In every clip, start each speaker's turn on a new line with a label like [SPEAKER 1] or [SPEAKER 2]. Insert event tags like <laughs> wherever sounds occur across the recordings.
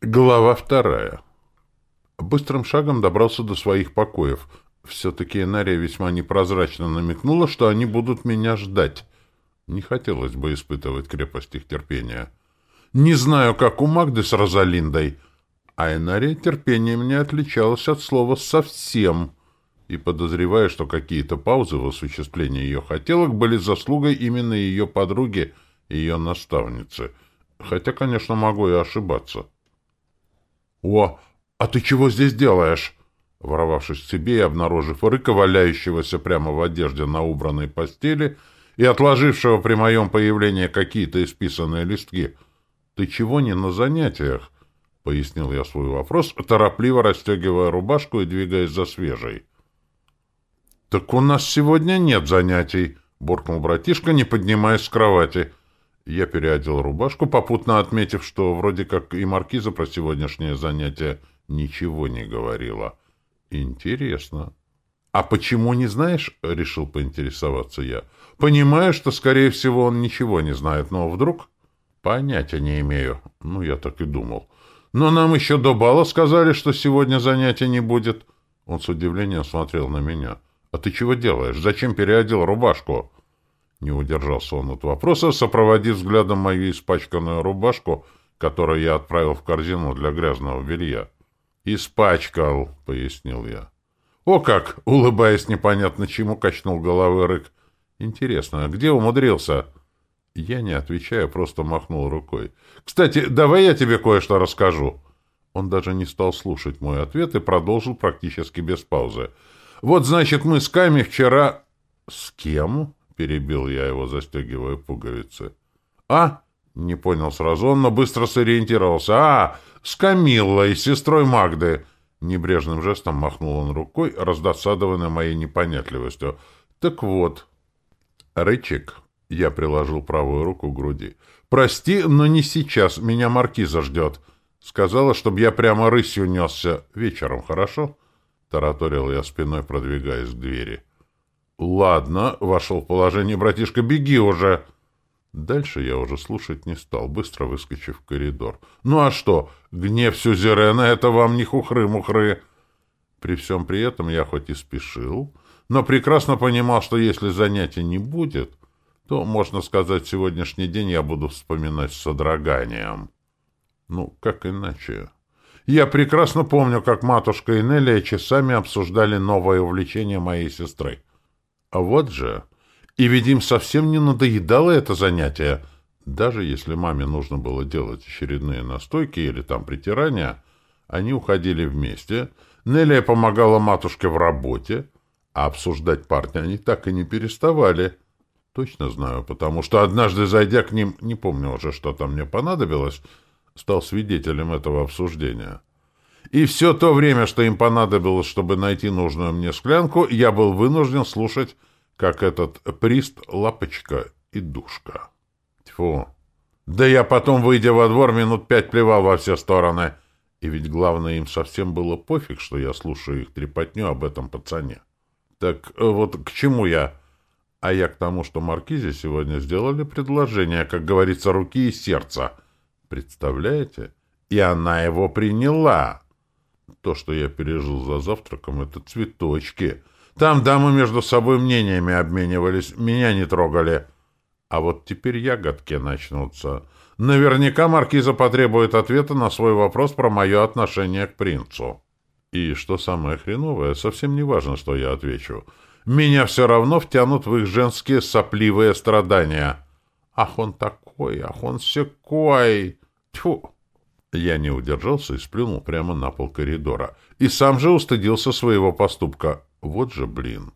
[SPEAKER 1] Глава вторая. Быстрым шагом добрался до своих покоев. Все-таки Энария весьма непрозрачно намекнула, что они будут меня ждать. Не хотелось бы испытывать крепость их терпения. Не знаю, как у Магды с Розалиндой, а Энария терпением не отличалась от слова «совсем». И подозреваю, что какие-то паузы в осуществлении ее хотелок были заслугой именно ее подруги, ее наставницы. Хотя, конечно, могу и ошибаться. «О, а ты чего здесь делаешь?» Воровавшись к себе и обнаружив рыка, валяющегося прямо в одежде на убранной постели и отложившего при моем появлении какие-то исписанные листки. «Ты чего не на занятиях?» — пояснил я свой вопрос, торопливо расстегивая рубашку и двигаясь за свежей. «Так у нас сегодня нет занятий», — буркнул братишка, не поднимаясь с кровати. Я переодел рубашку, попутно отметив, что вроде как и маркиза про сегодняшнее занятие ничего не говорила. Интересно. «А почему не знаешь?» — решил поинтересоваться я. «Понимаю, что, скорее всего, он ничего не знает, но вдруг...» «Понятия не имею». Ну, я так и думал. «Но нам еще до бала сказали, что сегодня занятия не будет». Он с удивлением смотрел на меня. «А ты чего делаешь? Зачем переодел рубашку?» Не удержался он от вопроса, сопроводив взглядом мою испачканную рубашку, которую я отправил в корзину для грязного белья. «Испачкал», — пояснил я. «О как!» — улыбаясь непонятно чему, качнул головой рык. «Интересно, а где умудрился?» Я, не отвечая, просто махнул рукой. «Кстати, давай я тебе кое-что расскажу». Он даже не стал слушать мой ответ и продолжил практически без паузы. «Вот, значит, мы с Ками вчера...» «С кем?» Перебил я его, застегивая пуговицы. «А?» — не понял сразу он, но быстро сориентировался. «А, с Камиллой, сестрой Магды!» Небрежным жестом махнул он рукой, раздосадованный моей непонятливостью. «Так вот...» «Рычик...» — я приложил правую руку к груди. «Прости, но не сейчас. Меня маркиза ждет. Сказала, чтобы я прямо рысью несся. Вечером, хорошо?» Тараторил я спиной, продвигаясь к двери. «Ладно», — вошел в положение братишка, — «беги уже». Дальше я уже слушать не стал, быстро выскочив в коридор. «Ну а что? Гнев Сюзерена — это вам не хухры-мухры!» При всем при этом я хоть и спешил, но прекрасно понимал, что если занятия не будет, то, можно сказать, сегодняшний день я буду вспоминать с содроганием. Ну, как иначе? Я прекрасно помню, как матушка и Неллия часами обсуждали новое увлечение моей сестры. А вот же. И ведь им совсем не надоедало это занятие. Даже если маме нужно было делать очередные настойки или там притирания, они уходили вместе. Неллия помогала матушке в работе, а обсуждать парня они так и не переставали. Точно знаю, потому что однажды, зайдя к ним, не помню уже, что там мне понадобилось, стал свидетелем этого обсуждения. И все то время, что им понадобилось, чтобы найти нужную мне склянку, я был вынужден слушать, как этот прист, лапочка и душка. Тьфу! Да я потом, выйдя во двор, минут пять плевал во все стороны. И ведь главное, им совсем было пофиг, что я слушаю их трепотню об этом пацане. Так э, вот к чему я? А я к тому, что Маркизе сегодня сделали предложение, как говорится, руки и сердца. Представляете? И она его приняла. То, что я пережил за завтраком, это цветочки. Там дамы между собой мнениями обменивались, меня не трогали. А вот теперь ягодки начнутся. Наверняка маркиза потребует ответа на свой вопрос про мое отношение к принцу. И, что самое хреновое, совсем не важно, что я отвечу. Меня все равно втянут в их женские сопливые страдания. Ах, он такой, ах, он секой. Тьфу! Я не удержался и сплюнул прямо на пол коридора. И сам же устыдился своего поступка. Вот же блин.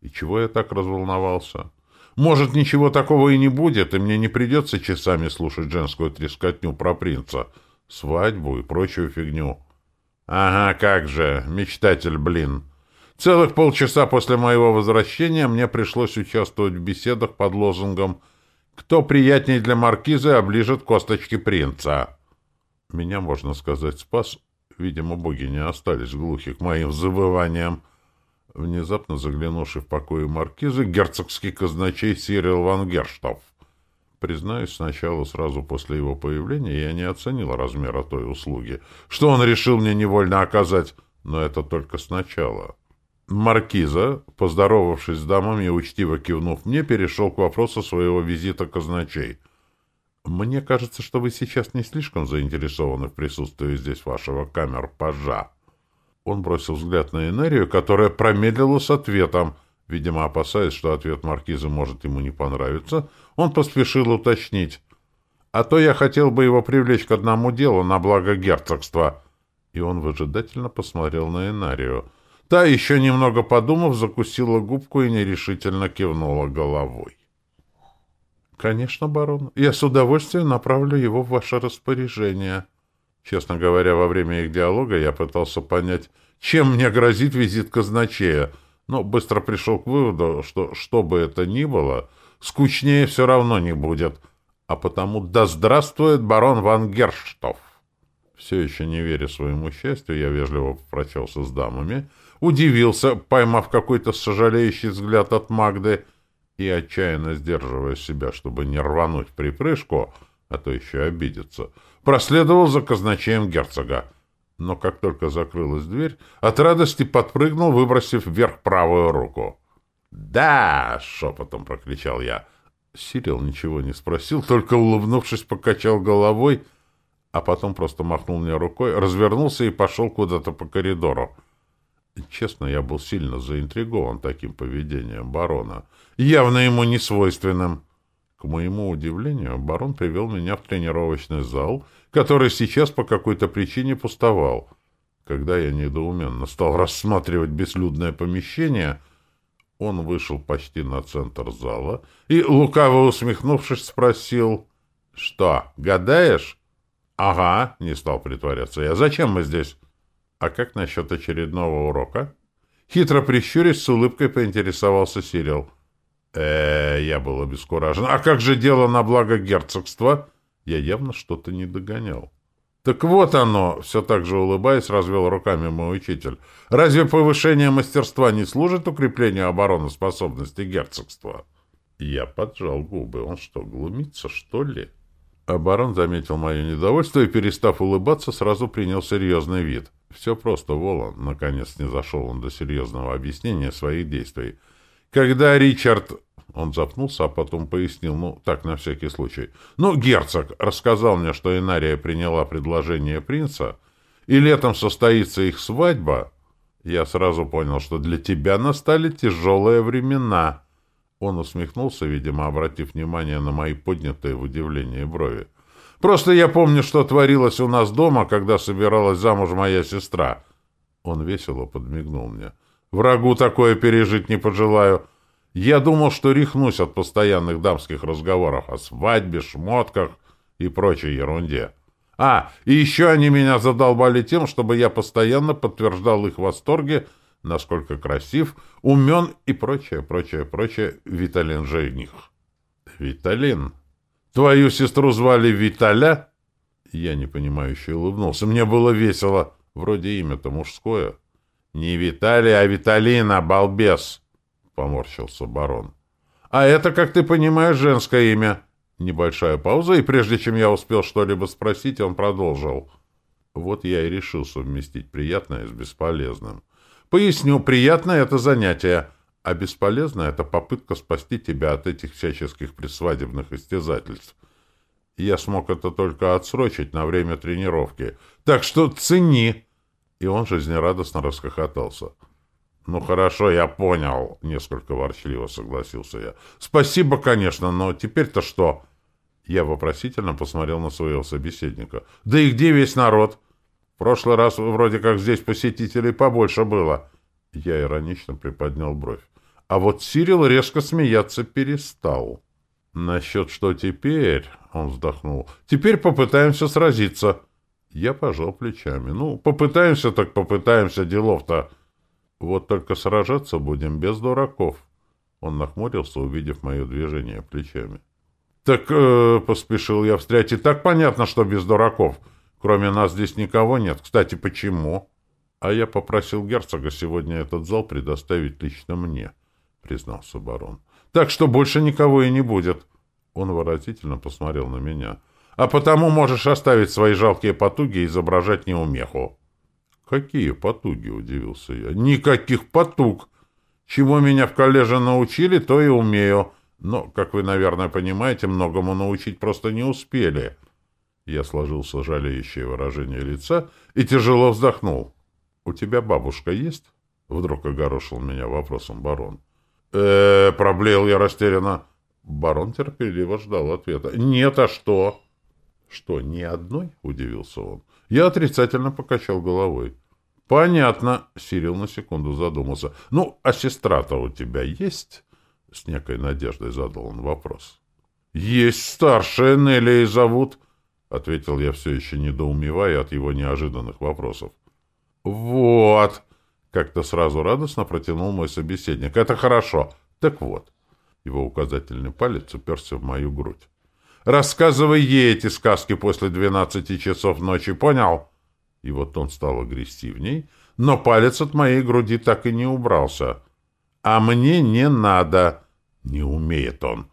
[SPEAKER 1] И чего я так разволновался? Может, ничего такого и не будет, и мне не придется часами слушать женскую трескотню про принца, свадьбу и прочую фигню. Ага, как же, мечтатель, блин. Целых полчаса после моего возвращения мне пришлось участвовать в беседах под лозунгом «Кто приятней для маркизы оближет косточки принца?» Меня, можно сказать, спас. Видимо, боги не остались глухи к моим забываниям. Внезапно заглянувший в покои маркиза, герцогский казначей Сирил ван Герштов. Признаюсь, сначала, сразу после его появления, я не оценил размера той услуги, что он решил мне невольно оказать, но это только сначала. Маркиза, поздоровавшись с дамами и учтиво кивнув мне, перешел к вопросу своего визита казначей. «Мне кажется, что вы сейчас не слишком заинтересованы в присутствии здесь вашего камер-пажа». Он бросил взгляд на Энерию, которая промедлила с ответом. Видимо, опасаясь, что ответ маркиза может ему не понравиться, он поспешил уточнить. «А то я хотел бы его привлечь к одному делу на благо герцогства». И он выжидательно посмотрел на Энарию. Та, еще немного подумав, закусила губку и нерешительно кивнула головой. «Конечно, барон. Я с удовольствием направлю его в ваше распоряжение». Честно говоря, во время их диалога я пытался понять, чем мне грозит визит казначея, но быстро пришел к выводу, что, что бы это ни было, скучнее все равно не будет, а потому да здравствует барон Ван Герштоф. Все еще не веря своему счастью, я вежливо попрощался с дамами, удивился, поймав какой-то сожалеющий взгляд от Магды, и, отчаянно сдерживая себя, чтобы не рвануть припрыжку, а то еще обидеться, проследовал за казначеем герцога. Но как только закрылась дверь, от радости подпрыгнул, выбросив вверх правую руку. «Да!» — шепотом прокричал я. Сирил ничего не спросил, только, улыбнувшись, покачал головой, а потом просто махнул мне рукой, развернулся и пошел куда-то по коридору. Честно, я был сильно заинтригован таким поведением барона, явно ему не свойственным. К моему удивлению, барон привел меня в тренировочный зал, который сейчас по какой-то причине пустовал. Когда я недоуменно стал <laughs> рассматривать безлюдное помещение, он вышел почти на центр зала и, лукаво усмехнувшись, спросил, «Что, гадаешь?» «Ага», — не стал притворяться я, «зачем мы здесь?» «А как насчет очередного урока?» Хитро прищурясь, с улыбкой поинтересовался Сирил э я был обескуражен. «А как же дело на благо герцогства?» Я явно что-то не догонял. «Так вот оно!» — все так же улыбаясь, развел руками мой учитель. «Разве повышение мастерства не служит укреплению обороноспособности герцогства?» Я поджал губы. Он что, глумится, что ли? Оборон заметил мое недовольство и, перестав улыбаться, сразу принял серьезный вид. Все просто, Волан. Наконец не зашел он до серьезного объяснения своих действий. Когда Ричард... Он запнулся, а потом пояснил, ну, так, на всякий случай. Ну, герцог рассказал мне, что Инария приняла предложение принца, и летом состоится их свадьба. Я сразу понял, что для тебя настали тяжелые времена. Он усмехнулся, видимо, обратив внимание на мои поднятые в удивлении брови. Просто я помню, что творилось у нас дома, когда собиралась замуж моя сестра. Он весело подмигнул мне. Врагу такое пережить не пожелаю. Я думал, что рехнусь от постоянных дамских разговоров о свадьбе, шмотках и прочей ерунде. А, и еще они меня задолбали тем, чтобы я постоянно подтверждал их восторге, насколько красив, умен и прочее, прочее, прочее Виталин жених. Виталин? Твою сестру звали Виталя? Я непонимающе улыбнулся. Мне было весело. Вроде имя-то мужское. «Не Виталий, а Виталина, балбес!» — поморщился барон. «А это, как ты понимаешь, женское имя». Небольшая пауза, и прежде чем я успел что-либо спросить, он продолжил. Вот я и решил совместить приятное с бесполезным. Поясню, приятное — это занятие, а бесполезное — это попытка спасти тебя от этих всяческих предсвадебных истязательств. Я смог это только отсрочить на время тренировки. Так что цени!» И он жизнерадостно расхохотался. «Ну хорошо, я понял», — несколько ворчливо согласился я. «Спасибо, конечно, но теперь-то что?» Я вопросительно посмотрел на своего собеседника. «Да и где весь народ? В прошлый раз вроде как здесь посетителей побольше было». Я иронично приподнял бровь. А вот Сирил резко смеяться перестал. «Насчет что теперь?» — он вздохнул. «Теперь попытаемся сразиться». Я пожал плечами. Ну, попытаемся так попытаемся, делов-то. Вот только сражаться будем без дураков. Он нахмурился, увидев мое движение плечами. Так, э, поспешил я встрять, и так понятно, что без дураков. Кроме нас здесь никого нет. Кстати, почему? А я попросил герцога сегодня этот зал предоставить лично мне, признался барон. Так что больше никого и не будет. Он выразительно посмотрел на меня. «А потому можешь оставить свои жалкие потуги и изображать неумеху». «Какие потуги?» — удивился я. «Никаких потуг! Чему меня в коллеже научили, то и умею. Но, как вы, наверное, понимаете, многому научить просто не успели». Я сложил сожалеющее выражение лица и тяжело вздохнул. «У тебя бабушка есть?» — вдруг огорошил меня вопросом барон. Э, проблеял я растерянно. Барон терпеливо ждал ответа. «Нет, а что?» «Что, ни одной?» — удивился он. Я отрицательно покачал головой. «Понятно», — Сирил на секунду задумался. «Ну, а сестра-то у тебя есть?» С некой надеждой задал он вопрос. «Есть старшая, Нелли зовут», — ответил я все еще недоумевая от его неожиданных вопросов. «Вот!» — как-то сразу радостно протянул мой собеседник. «Это хорошо. Так вот». Его указательный палец уперся в мою грудь. «Рассказывай ей эти сказки после двенадцати часов ночи, понял?» И вот он стал агрессивней, но палец от моей груди так и не убрался. «А мне не надо!» Не умеет он.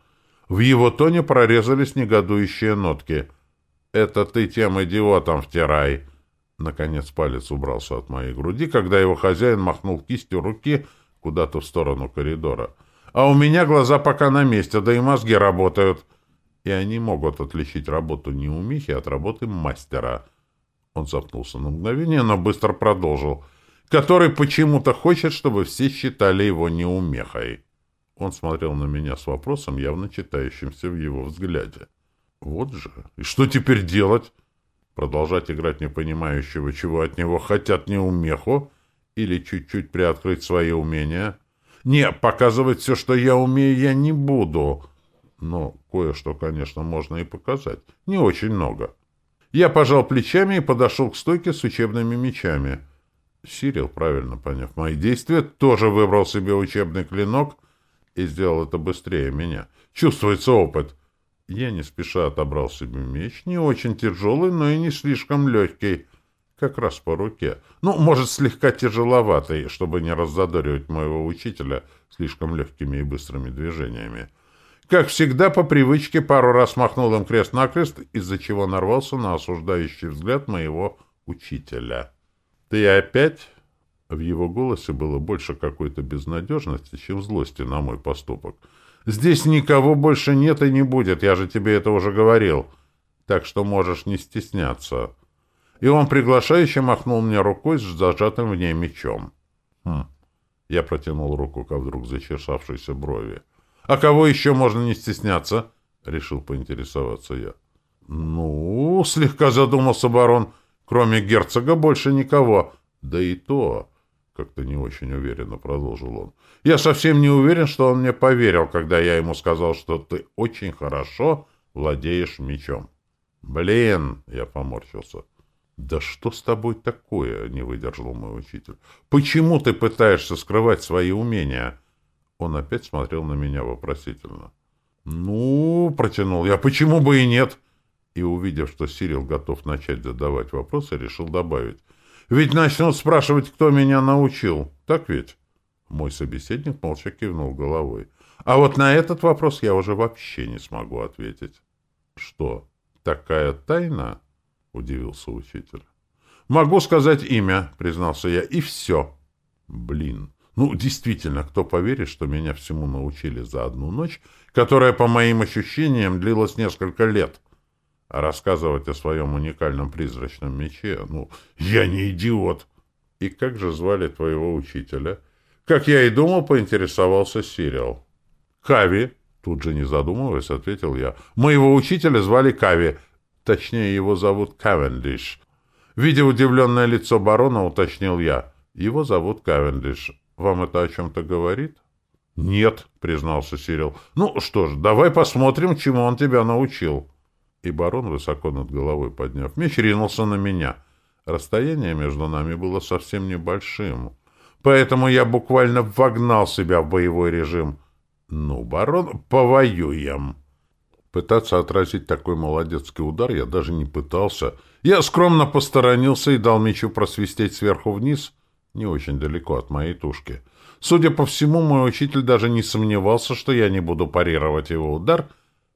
[SPEAKER 1] В его тоне прорезались негодующие нотки. «Это ты тем идиотом втирай!» Наконец палец убрался от моей груди, когда его хозяин махнул кистью руки куда-то в сторону коридора. «А у меня глаза пока на месте, да и мозги работают!» И они могут отличить работу неумихи от работы мастера — он запнулся на мгновение, но быстро продолжил. «Который почему-то хочет, чтобы все считали его неумехой». Он смотрел на меня с вопросом, явно читающимся в его взгляде. «Вот же! И что теперь делать? Продолжать играть непонимающего, чего от него хотят неумеху? Или чуть-чуть приоткрыть свои умения?» «Не, показывать все, что я умею, я не буду. Но кое-что, конечно, можно и показать. Не очень много». Я пожал плечами и подошел к стойке с учебными мечами. Сирил, правильно поняв мои действия, тоже выбрал себе учебный клинок и сделал это быстрее меня. Чувствуется опыт. Я не спеша отобрал себе меч, не очень тяжелый, но и не слишком легкий, как раз по руке. Ну, может, слегка тяжеловатый, чтобы не раззадоривать моего учителя слишком легкими и быстрыми движениями. Как всегда, по привычке пару раз махнул им крест-накрест, из-за чего нарвался на осуждающий взгляд моего учителя. «Ты опять?» В его голосе было больше какой-то безнадежности, чем злости на мой поступок. «Здесь никого больше нет и не будет, я же тебе это уже говорил. Так что можешь не стесняться». И он приглашающе махнул мне рукой с зажатым в ней мечом. «Хм». Я протянул руку ко вдруг зачесавшейся брови. «А кого еще можно не стесняться?» — решил поинтересоваться я. «Ну, — слегка задумался барон, — кроме герцога больше никого. Да и то...» — как-то не очень уверенно продолжил он. «Я совсем не уверен, что он мне поверил, когда я ему сказал, что ты очень хорошо владеешь мечом». «Блин!» — я поморщился. «Да что с тобой такое?» — не выдержал мой учитель. «Почему ты пытаешься скрывать свои умения?» Он опять смотрел на меня вопросительно. «Ну, — протянул я, — почему бы и нет?» И, увидев, что Сирил готов начать задавать вопросы, решил добавить. «Ведь начнут спрашивать, кто меня научил. Так ведь?» Мой собеседник молча кивнул головой. «А вот на этот вопрос я уже вообще не смогу ответить». «Что, такая тайна?» — удивился учитель. «Могу сказать имя», — признался я, — «и все». «Блин, ну, действительно, кто поверит, что меня всему научили за одну ночь, которая, по моим ощущениям, длилась несколько лет? А рассказывать о своем уникальном призрачном мече, ну, я не идиот. И как же звали твоего учителя? Как я и думал, поинтересовался Сириал. Кави, тут же не задумываясь, ответил я. Моего учителя звали Кави, точнее, его зовут Кавендиш. Видя удивленное лицо барона, уточнил я. Его зовут Кавендиш. Вам это о чем-то говорит? Нет, признался Сирил. Ну что ж, давай посмотрим, чему он тебя научил. И барон, высоко над головой подняв меч, ринулся на меня. Расстояние между нами было совсем небольшим. Поэтому я буквально вогнал себя в боевой режим. Ну, барон, повоюем. Пытаться отразить такой молодецкий удар я даже не пытался. Я скромно посторонился и дал мечу просвистеть сверху вниз — не очень далеко от моей тушки. Судя по всему, мой учитель даже не сомневался, что я не буду парировать его удар,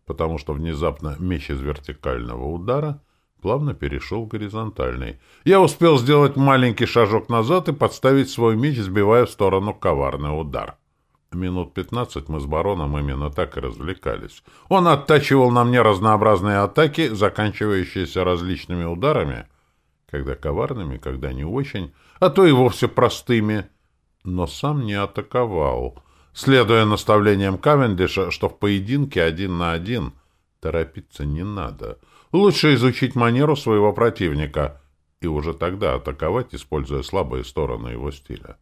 [SPEAKER 1] потому что внезапно меч из вертикального удара плавно перешел в горизонтальный. Я успел сделать маленький шажок назад и подставить свой меч, сбивая в сторону коварный удар. Минут пятнадцать мы с бароном именно так и развлекались. Он оттачивал на мне разнообразные атаки, заканчивающиеся различными ударами, когда коварными, когда не очень, а то и вовсе простыми, но сам не атаковал, следуя наставлениям Кавендиша, что в поединке один на один торопиться не надо. Лучше изучить манеру своего противника и уже тогда атаковать, используя слабые стороны его стиля.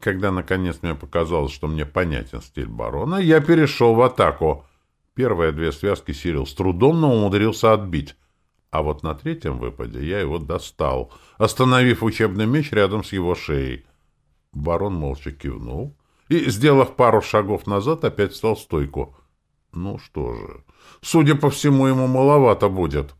[SPEAKER 1] Когда, наконец, мне показалось, что мне понятен стиль барона, я перешел в атаку. Первые две связки Сирил с трудом, но умудрился отбить. А вот на третьем выпаде я его достал, остановив учебный меч рядом с его шеей. Барон молча кивнул и, сделав пару шагов назад, опять встал в стойку. Ну что же, судя по всему, ему маловато будет.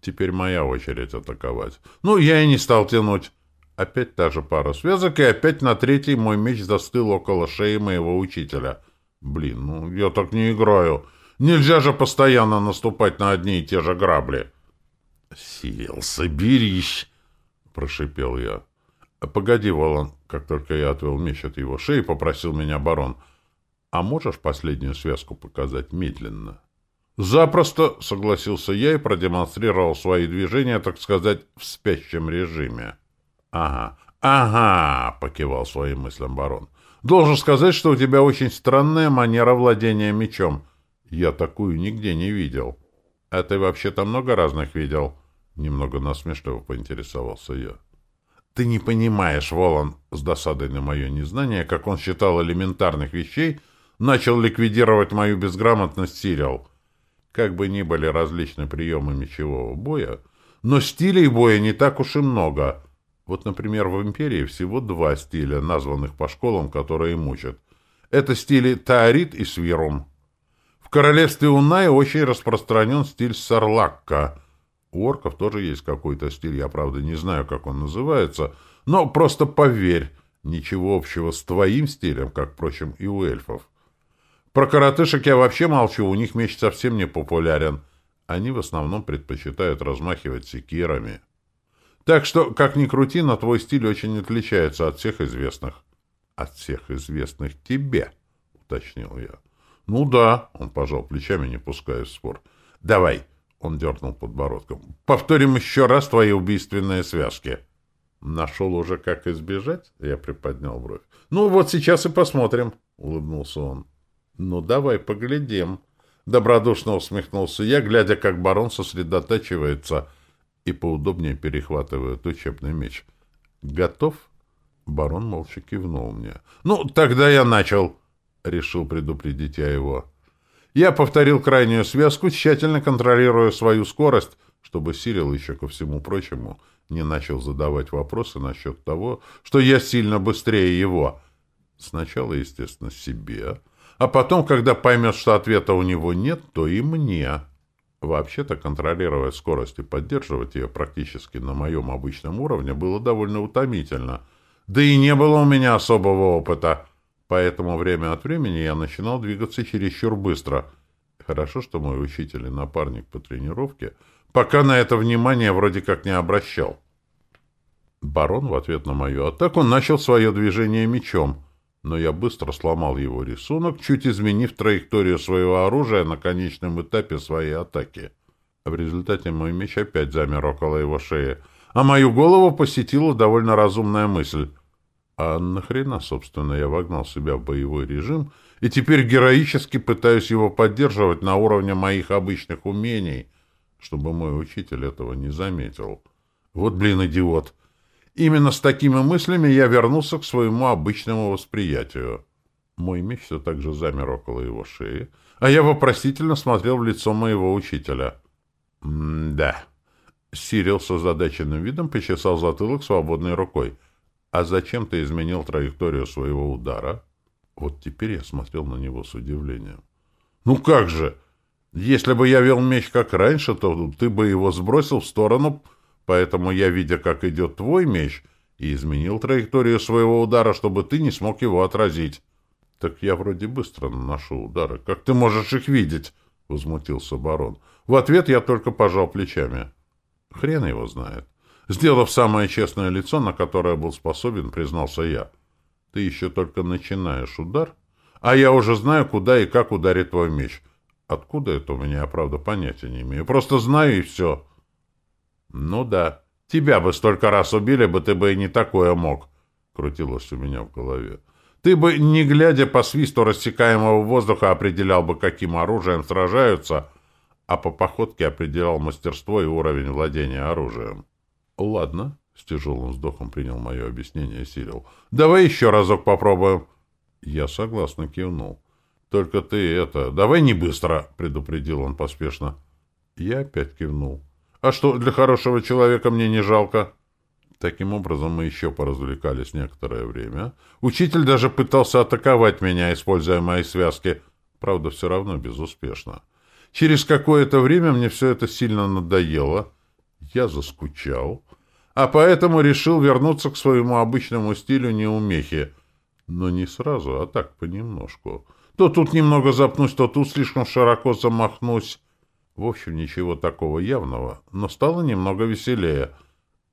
[SPEAKER 1] Теперь моя очередь атаковать. Ну, я и не стал тянуть. Опять та же пара связок, и опять на третий мой меч застыл около шеи моего учителя. Блин, ну я так не играю. Нельзя же постоянно наступать на одни и те же грабли. — Сил, соберись! — прошипел я. — Погоди, Волан, как только я отвел меч от его шеи, попросил меня барон. — А можешь последнюю связку показать медленно? — Запросто, — согласился я и продемонстрировал свои движения, так сказать, в спящем режиме. — Ага, ага, покивал своим мыслям барон. Должен сказать, что у тебя очень странная манера владения мечом. Я такую нигде не видел. А ты вообще-то много разных видел? Немного насмешливо поинтересовался я. Ты не понимаешь, Волан, с досадой на мое незнание, как он считал элементарных вещей, начал ликвидировать мою безграмотность Сириал. Как бы ни были различны приемы мечевого боя, но стилей боя не так уж и много — вот, например, в империи всего два стиля, названных по школам, которые мучат. Это стили Таорит и Свирум. В королевстве Унай очень распространен стиль Сарлакка. У орков тоже есть какой-то стиль, я, правда, не знаю, как он называется, но просто поверь, ничего общего с твоим стилем, как, впрочем, и у эльфов. Про коротышек я вообще молчу, у них меч совсем не популярен. Они в основном предпочитают размахивать секирами. Так что, как ни крути, но твой стиль очень отличается от всех известных. — От всех известных тебе, — уточнил я. — Ну да, — он пожал плечами, не пуская в спор. — Давай, — он дернул подбородком, — повторим еще раз твои убийственные связки. — Нашел уже, как избежать? — я приподнял бровь. — Ну вот сейчас и посмотрим, — улыбнулся он. — Ну давай поглядим. Добродушно усмехнулся я, глядя, как барон сосредотачивается — и поудобнее перехватывает учебный меч. «Готов?» Барон молча кивнул мне. «Ну, тогда я начал!» — решил предупредить я его. Я повторил крайнюю связку, тщательно контролируя свою скорость, чтобы Сирил еще ко всему прочему не начал задавать вопросы насчет того, что я сильно быстрее его. Сначала, естественно, себе, а потом, когда поймет, что ответа у него нет, то и мне. Вообще-то контролировать скорость и поддерживать ее практически на моем обычном уровне было довольно утомительно. Да и не было у меня особого опыта. Поэтому время от времени я начинал двигаться чересчур быстро. Хорошо, что мой учитель и напарник по тренировке пока на это внимание вроде как не обращал. Барон в ответ на мою атаку начал свое движение мечом — но я быстро сломал его рисунок, чуть изменив траекторию своего оружия на конечном этапе своей атаки. В результате мой меч опять замер около его шеи, а мою голову посетила довольно разумная мысль. А нахрена, собственно, я вогнал себя в боевой режим и теперь героически пытаюсь его поддерживать на уровне моих обычных умений, чтобы мой учитель этого не заметил. Вот, блин, идиот! Именно с такими мыслями я вернулся к своему обычному восприятию. Мой меч все так же замер около его шеи, а я вопросительно смотрел в лицо моего учителя. «М-да». Сирил с озадаченным видом почесал затылок свободной рукой. «А зачем ты изменил траекторию своего удара?» Вот теперь я смотрел на него с удивлением. «Ну как же! Если бы я вел меч как раньше, то ты бы его сбросил в сторону Поэтому я, видя, как идет твой меч, и изменил траекторию своего удара, чтобы ты не смог его отразить. Так я вроде быстро наношу удары. Как ты можешь их видеть? — возмутился барон. В ответ я только пожал плечами. Хрен его знает. Сделав самое честное лицо, на которое был способен, признался я. Ты еще только начинаешь удар, а я уже знаю, куда и как ударит твой меч. Откуда это у меня, правда, понятия не имею. Просто знаю и все. Ну да. Тебя бы столько раз убили бы, ты бы и не такое мог, крутилось у меня в голове. Ты бы, не глядя по свисту рассекаемого воздуха, определял бы, каким оружием сражаются, а по походке определял мастерство и уровень владения оружием. — Ладно, — с тяжелым вздохом принял мое объяснение Сирил. — Давай еще разок попробуем. Я согласно кивнул. — Только ты это... Давай не быстро, — предупредил он поспешно. Я опять кивнул. — А что, для хорошего человека мне не жалко? Таким образом, мы еще поразвлекались некоторое время. Учитель даже пытался атаковать меня, используя мои связки. Правда, все равно безуспешно. Через какое-то время мне все это сильно надоело. Я заскучал. А поэтому решил вернуться к своему обычному стилю неумехи. Но не сразу, а так понемножку. То тут немного запнусь, то тут слишком широко замахнусь. В общем, ничего такого явного, но стало немного веселее —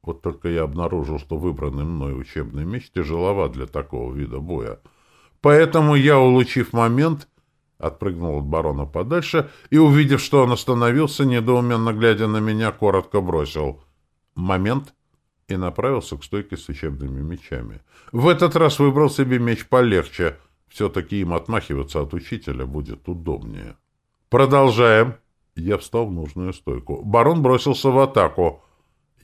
[SPEAKER 1] вот только я обнаружил, что выбранный мной учебный меч тяжеловат для такого вида боя. Поэтому я, улучив момент, отпрыгнул от барона подальше и, увидев, что он остановился, недоуменно глядя на меня, коротко бросил «момент» и направился к стойке с учебными мечами. В этот раз выбрал себе меч полегче. Все-таки им отмахиваться от учителя будет удобнее. «Продолжаем!» Я встал в нужную стойку. Барон бросился в атаку —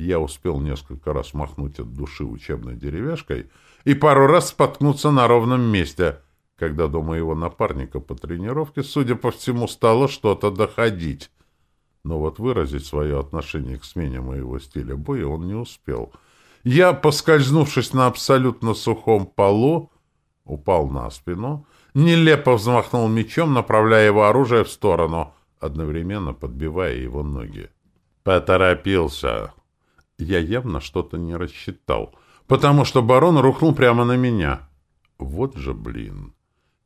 [SPEAKER 1] я успел несколько раз махнуть от души учебной деревяшкой и пару раз споткнуться на ровном месте, когда до моего напарника по тренировке, судя по всему, стало что-то доходить. Но вот выразить свое отношение к смене моего стиля боя он не успел. Я, поскользнувшись на абсолютно сухом полу, упал на спину, нелепо взмахнул мечом, направляя его оружие в сторону, одновременно подбивая его ноги. «Поторопился!» Я явно что-то не рассчитал, потому что барон рухнул прямо на меня. Вот же блин.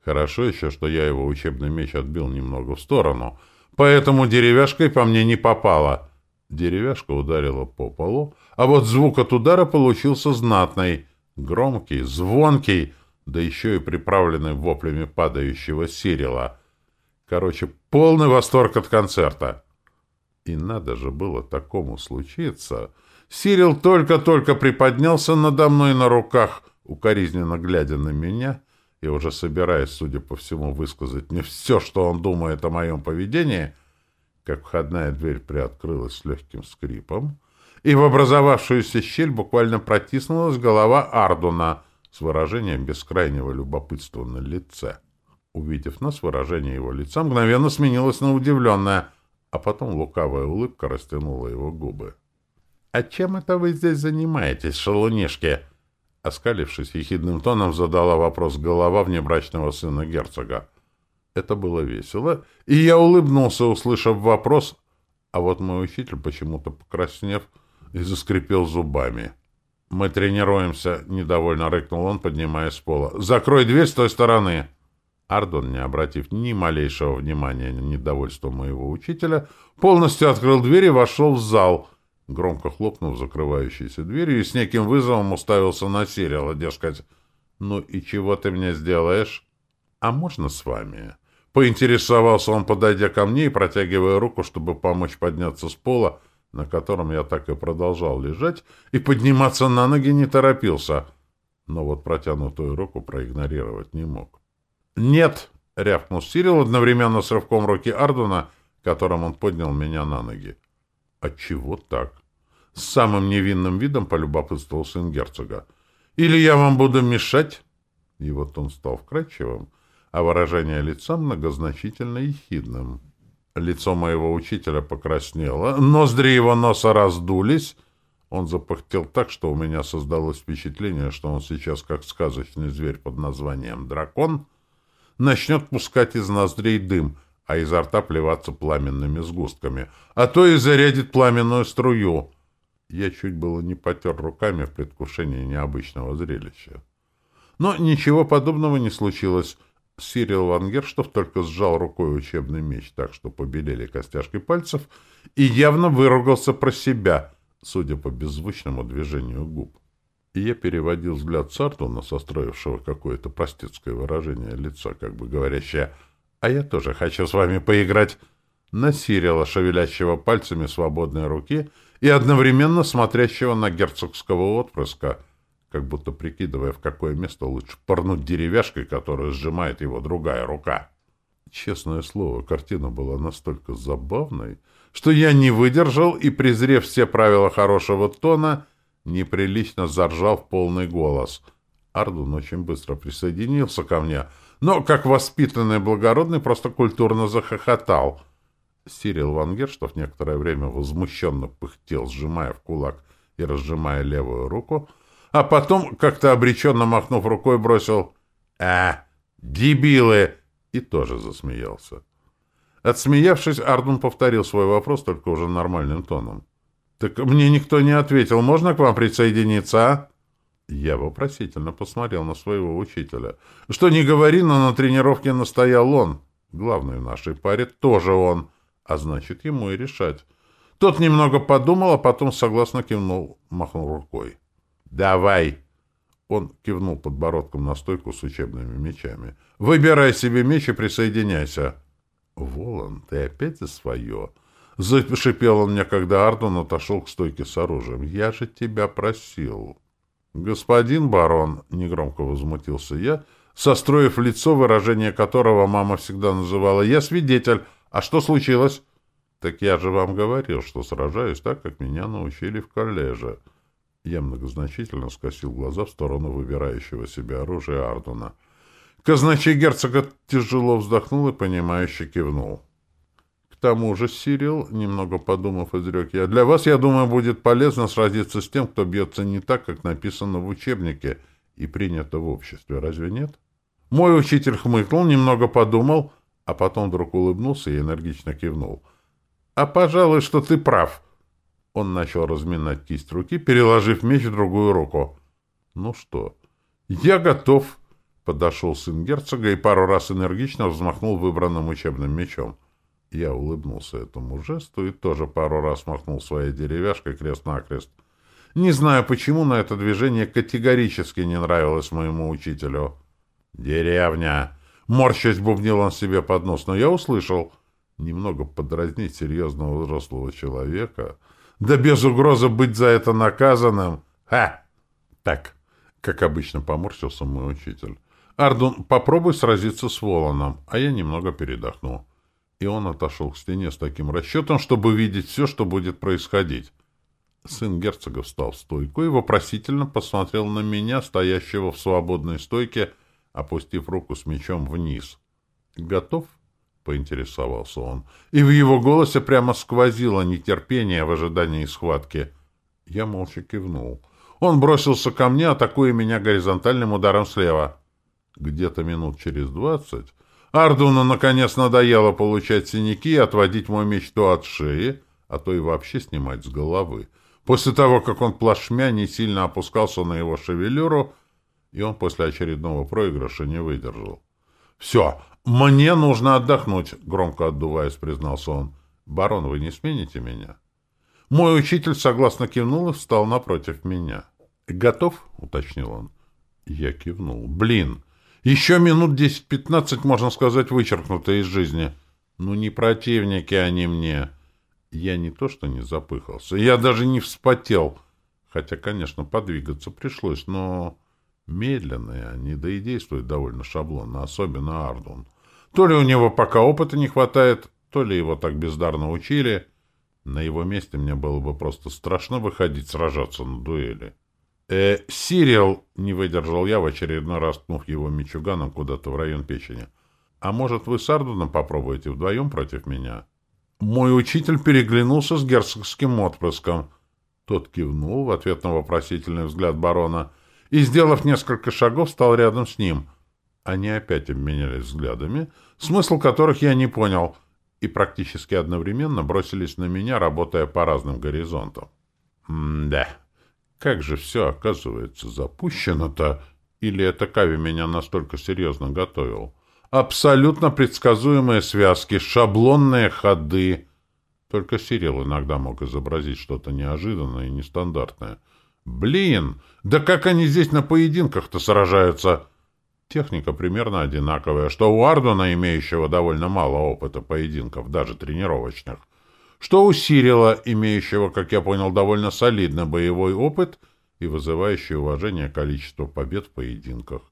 [SPEAKER 1] Хорошо еще, что я его учебный меч отбил немного в сторону, поэтому деревяшкой по мне не попала. Деревяшка ударила по полу, а вот звук от удара получился знатный, громкий, звонкий, да еще и приправленный воплями падающего Сирила. Короче, полный восторг от концерта. И надо же было такому случиться, Сирил только-только приподнялся надо мной на руках, укоризненно глядя на меня и уже собираясь, судя по всему, высказать мне все, что он думает о моем поведении, как входная дверь приоткрылась с легким скрипом, и в образовавшуюся щель буквально протиснулась голова Ардуна с выражением бескрайнего любопытства на лице. Увидев нас, выражение его лица мгновенно сменилось на удивленное, а потом лукавая улыбка растянула его губы. «А чем это вы здесь занимаетесь, шалунишки?» Оскалившись ехидным тоном, задала вопрос голова внебрачного сына герцога. Это было весело, и я улыбнулся, услышав вопрос, а вот мой учитель, почему-то покраснев, и заскрипел зубами. «Мы тренируемся», — недовольно рыкнул он, поднимаясь с пола. «Закрой дверь с той стороны!» Ардон, не обратив ни малейшего внимания на недовольство моего учителя, полностью открыл дверь и вошел в зал — Громко хлопнув закрывающейся дверью и с неким вызовом уставился на Сирила, дескать, «Ну и чего ты мне сделаешь?» «А можно с вами?» Поинтересовался он, подойдя ко мне и протягивая руку, чтобы помочь подняться с пола, на котором я так и продолжал лежать, и подниматься на ноги не торопился. Но вот протянутую руку проигнорировать не мог. «Нет!» — рявкнул Сирил одновременно с рывком руки Ардуна, которым он поднял меня на ноги. Отчего так? С самым невинным видом полюбопытствовал сын герцога. Или я вам буду мешать? И вот он стал вкрадчивым, а выражение лица многозначительно ехидным. Лицо моего учителя покраснело, ноздри его носа раздулись. Он запыхтел так, что у меня создалось впечатление, что он сейчас, как сказочный зверь под названием «дракон», начнет пускать из ноздрей дым, а изо рта плеваться пламенными сгустками, а то и зарядит пламенную струю. Я чуть было не потер руками в предвкушении необычного зрелища. Но ничего подобного не случилось. Сирил Вангерштов только сжал рукой учебный меч так, что побелели костяшки пальцев, и явно выругался про себя, судя по беззвучному движению губ. И я переводил взгляд Сартуна, состроившего какое-то простецкое выражение лица, как бы говорящее «А я тоже хочу с вами поиграть», на Сирила, шевелящего пальцами свободной руки и одновременно смотрящего на герцогского отпрыска — как будто прикидывая, в какое место лучше порнуть деревяшкой, которую сжимает его другая рука. Честное слово, картина была настолько забавной, что я не выдержал и, презрев все правила хорошего тона, неприлично заржал в полный голос. Ардун очень быстро присоединился ко мне, но, как воспитанный благородный, просто культурно захохотал. Сирил Вангерштов некоторое время возмущенно пыхтел, сжимая в кулак и разжимая левую руку — а потом, как-то обреченно махнув рукой, бросил «А, дебилы!» и тоже засмеялся. Отсмеявшись, Ардун повторил свой вопрос только уже нормальным тоном. «Так мне никто не ответил. Можно к вам присоединиться, а?» Я вопросительно посмотрел на своего учителя. Что не говори, но на тренировке настоял он. Главный в нашей паре тоже он. А значит, ему и решать. Тот немного подумал, а потом согласно кивнул, махнул рукой. «Давай!» Он кивнул подбородком на стойку с учебными мечами. «Выбирай себе меч и присоединяйся!» «Волан, ты опять за свое!» Зашипел он мне, когда Ардон отошел к стойке с оружием. «Я же тебя просил!» «Господин барон!» — негромко возмутился я, состроив лицо, выражение которого мама всегда называла «Я свидетель! А что случилось?» «Так я же вам говорил, что сражаюсь так, как меня научили в коллеже!» Я многозначительно скосил глаза в сторону выбирающего себе оружия Ардуна. Казначей герцога тяжело вздохнул и, понимающе кивнул. Тому же, Сирил, немного подумав, изрек я, для вас, я думаю, будет полезно сразиться с тем, кто бьется не так, как написано в учебнике и принято в обществе. Разве нет? Мой учитель хмыкнул, немного подумал, а потом вдруг улыбнулся и энергично кивнул. — А, пожалуй, что ты прав. Он начал разминать кисть руки, переложив меч в другую руку. «Ну что, я готов!» Подошел сын герцога и пару раз энергично взмахнул выбранным учебным мечом. Я улыбнулся этому жесту и тоже пару раз махнул своей деревяшкой крест-накрест. Не знаю почему, но это движение категорически не нравилось моему учителю. «Деревня!» Морщась бубнил он себе под нос, но я услышал. Немного подразнить серьезного взрослого человека — да без угрозы быть за это наказанным. Ха! Так, как обычно поморщился мой учитель. Ардун, попробуй сразиться с Воланом, а я немного передохну. И он отошел к стене с таким расчетом, чтобы видеть все, что будет происходить. Сын герцога встал в стойку и вопросительно посмотрел на меня, стоящего в свободной стойке, опустив руку с мечом вниз. «Готов?» поинтересовался он. И в его голосе прямо сквозило нетерпение в ожидании схватки. Я молча кивнул. Он бросился ко мне, атакуя меня горизонтальным ударом слева. Где-то минут через двадцать Ардуну наконец надоело получать синяки и отводить меч то от шеи, а то и вообще снимать с головы. После того, как он плашмя не сильно опускался на его шевелюру, и он после очередного проигрыша не выдержал. «Все, «Мне нужно отдохнуть», — громко отдуваясь, признался он. «Барон, вы не смените меня?» Мой учитель согласно кивнул и встал напротив меня. «Готов?» — уточнил он. Я кивнул. «Блин, еще минут десять-пятнадцать, можно сказать, вычеркнуто из жизни. Ну, не противники они мне». Я не то что не запыхался, я даже не вспотел. Хотя, конечно, подвигаться пришлось, но медленные они, да и действуют довольно шаблонно, особенно Ардун. То ли у него пока опыта не хватает, то ли его так бездарно учили. На его месте мне было бы просто страшно выходить сражаться на дуэли. «Э, Сириал!» — не выдержал я, в очередной раз ткнув его мичуганом куда-то в район печени. «А может, вы с Ардуном попробуете вдвоем против меня?» Мой учитель переглянулся с герцогским отпрыском. Тот кивнул в ответ на вопросительный взгляд барона и, сделав несколько шагов, стал рядом с ним — они опять обменялись взглядами, смысл которых я не понял, и практически одновременно бросились на меня, работая по разным горизонтам. М-да, как же все, оказывается, запущено-то, или это Кави меня настолько серьезно готовил? Абсолютно предсказуемые связки, шаблонные ходы. Только Сирил иногда мог изобразить что-то неожиданное и нестандартное. Блин, да как они здесь на поединках-то сражаются? Техника примерно одинаковая, что у Ардуна, имеющего довольно мало опыта поединков, даже тренировочных, что у Сирила, имеющего, как я понял, довольно солидный боевой опыт и вызывающий уважение количество побед в поединках.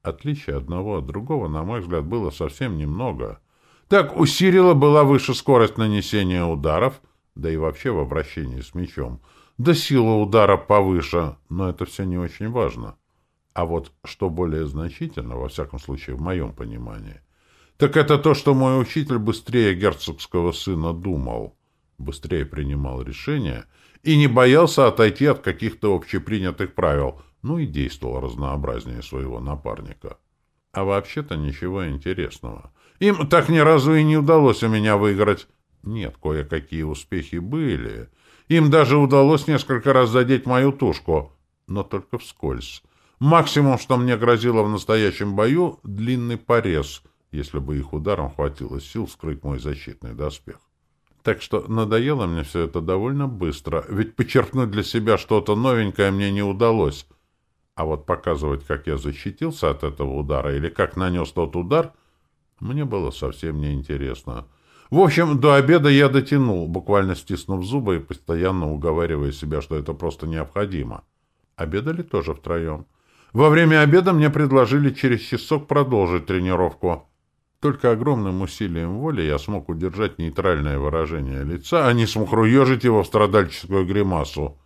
[SPEAKER 1] Отличие одного от другого, на мой взгляд, было совсем немного. Так, у Сирила была выше скорость нанесения ударов, да и вообще в обращении с мечом, да сила удара повыше, но это все не очень важно. А вот что более значительно, во всяком случае, в моем понимании, так это то, что мой учитель быстрее герцогского сына думал, быстрее принимал решения и не боялся отойти от каких-то общепринятых правил, ну и действовал разнообразнее своего напарника. А вообще-то ничего интересного. Им так ни разу и не удалось у меня выиграть. Нет, кое-какие успехи были. Им даже удалось несколько раз задеть мою тушку, но только вскользь. Максимум, что мне грозило в настоящем бою, — длинный порез, если бы их ударом хватило сил скрыть мой защитный доспех. Так что надоело мне все это довольно быстро, ведь почерпнуть для себя что-то новенькое мне не удалось. А вот показывать, как я защитился от этого удара или как нанес тот удар, мне было совсем неинтересно. В общем, до обеда я дотянул, буквально стиснув зубы и постоянно уговаривая себя, что это просто необходимо. Обедали тоже втроем. Во время обеда мне предложили через часок продолжить тренировку. Только огромным усилием воли я смог удержать нейтральное выражение лица, а не смухруежить его в страдальческую гримасу.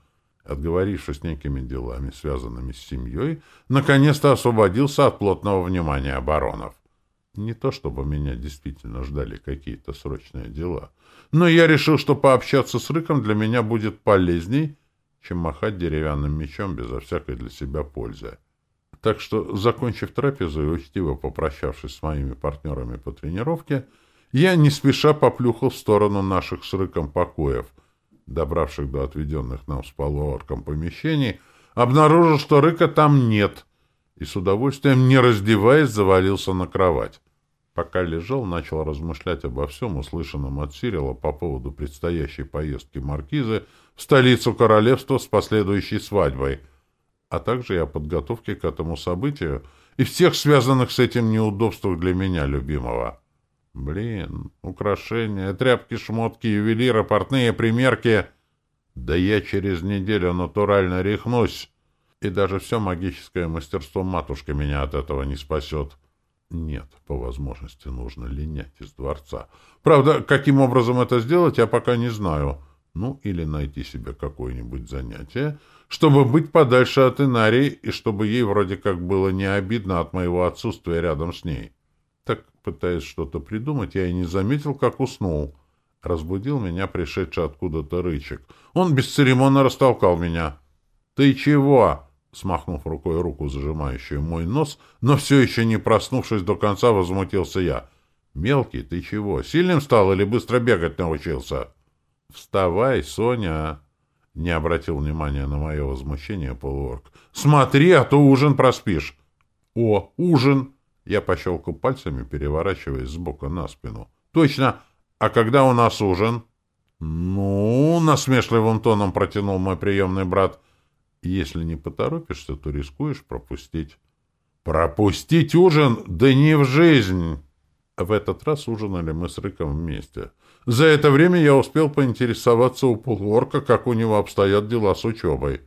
[SPEAKER 1] Отговорившись некими делами, связанными с семьей, наконец-то освободился от плотного внимания оборонов. Не то чтобы меня действительно ждали какие-то срочные дела, но я решил, что пообщаться с Рыком для меня будет полезней, чем махать деревянным мечом безо всякой для себя пользы. Так что, закончив трапезу и учтиво попрощавшись с моими партнерами по тренировке, я не спеша поплюхал в сторону наших с рыком покоев. Добравших до отведенных нам с полуорком помещений, обнаружил, что рыка там нет, и с удовольствием, не раздеваясь, завалился на кровать. Пока лежал, начал размышлять обо всем, услышанном от Сирила по поводу предстоящей поездки Маркизы в столицу королевства с последующей свадьбой — а также и о подготовке к этому событию и всех связанных с этим неудобствах для меня, любимого. Блин, украшения, тряпки, шмотки, ювелиры, портные примерки. Да я через неделю натурально рехнусь, и даже все магическое мастерство матушки меня от этого не спасет. Нет, по возможности нужно линять из дворца. Правда, каким образом это сделать, я пока не знаю. Ну, или найти себе какое-нибудь занятие, чтобы быть подальше от Инарии и чтобы ей вроде как было не обидно от моего отсутствия рядом с ней. Так, пытаясь что-то придумать, я и не заметил, как уснул. Разбудил меня пришедший откуда-то рычаг. Он бесцеремонно растолкал меня. «Ты чего?» Смахнув рукой руку, зажимающую мой нос, но все еще не проснувшись до конца, возмутился я. «Мелкий, ты чего? Сильным стал или быстро бегать научился?» «Вставай, Соня!» Не обратил внимания на мое возмущение полуорг. «Смотри, а то ужин проспишь!» «О, ужин!» Я пощелкал пальцами, переворачиваясь сбоку на спину. «Точно! А когда у нас ужин?» «Ну...» — насмешливым тоном протянул мой приемный брат. «Если не поторопишься, то рискуешь пропустить». «Пропустить ужин? Да не в жизнь!» В этот раз ужинали мы с Рыком вместе. За это время я успел поинтересоваться у полуорка, как у него обстоят дела с учебой.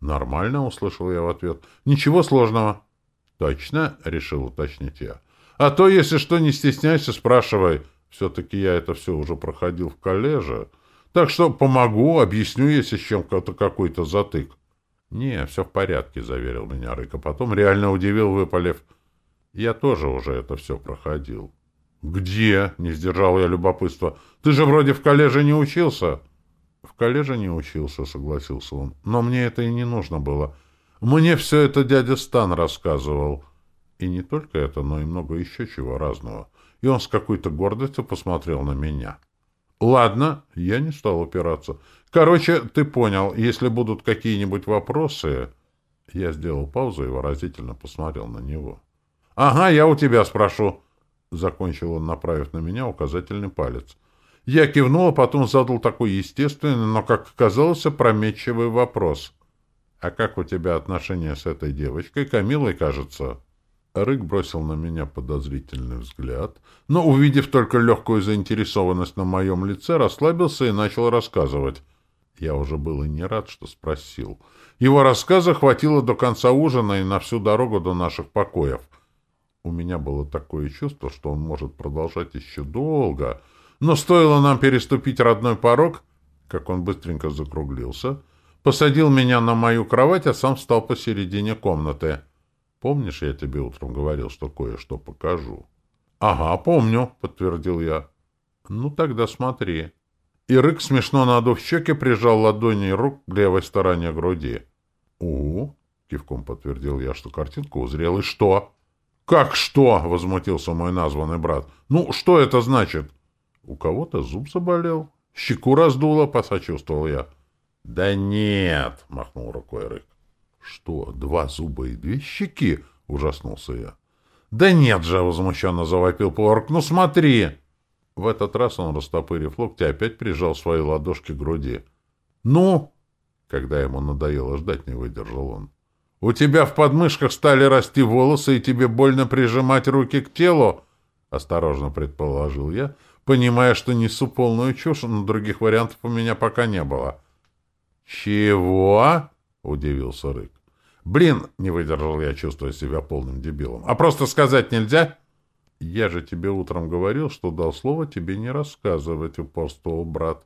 [SPEAKER 1] «Нормально», — услышал я в ответ. «Ничего сложного». «Точно?» — решил уточнить я. «А то, если что, не стесняйся, спрашивай. Все-таки я это все уже проходил в коллеже. Так что помогу, объясню, если с чем-то какой-то затык». «Не, все в порядке», — заверил меня Рыка. Потом реально удивил, выпалив. «Я тоже уже это все проходил». «Где?» — не сдержал я любопытства. «Ты же вроде в коллеже не учился». «В коллеже не учился», — согласился он. «Но мне это и не нужно было. Мне все это дядя Стан рассказывал. И не только это, но и много еще чего разного. И он с какой-то гордостью посмотрел на меня. «Ладно», — я не стал упираться. «Короче, ты понял, если будут какие-нибудь вопросы...» Я сделал паузу и выразительно посмотрел на него. «Ага, я у тебя спрошу». — закончил он, направив на меня указательный палец. Я кивнул, а потом задал такой естественный, но, как оказалось, опрометчивый вопрос. «А как у тебя отношения с этой девочкой? Камилой, кажется?» Рык бросил на меня подозрительный взгляд, но, увидев только легкую заинтересованность на моем лице, расслабился и начал рассказывать. Я уже был и не рад, что спросил. Его рассказа хватило до конца ужина и на всю дорогу до наших покоев. У меня было такое чувство, что он может продолжать еще долго, но стоило нам переступить родной порог, как он быстренько закруглился, посадил меня на мою кровать, а сам встал посередине комнаты. Помнишь, я тебе утром говорил, что кое-что покажу? — Ага, помню, — подтвердил я. — Ну, тогда смотри. И Рык, смешно надув щеки, прижал ладони рук к левой стороне груди. — Угу, — кивком подтвердил я, что картинку узрел. — И что? — Как что? — возмутился мой названный брат. — Ну, что это значит? — У кого-то зуб заболел. Щеку раздуло, — посочувствовал я. — Да нет, — махнул рукой Рык. «Что, два зуба и две щеки?» — ужаснулся я. «Да нет же!» — возмущенно завопил Порк. «Ну смотри!» В этот раз он, растопырив локти, опять прижал свои ладошки к груди. «Ну?» Когда ему надоело ждать, не выдержал он. «У тебя в подмышках стали расти волосы, и тебе больно прижимать руки к телу?» Осторожно предположил я, понимая, что несу полную чушь, но других вариантов у меня пока не было. «Чего?» — удивился Рык. «Блин!» — не выдержал я, чувствуя себя полным дебилом. «А просто сказать нельзя?» «Я же тебе утром говорил, что дал слово тебе не рассказывать», — упорствовал брат.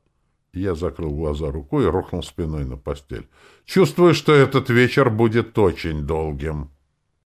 [SPEAKER 1] Я закрыл глаза рукой и рухнул спиной на постель. «Чувствую, что этот вечер будет очень долгим».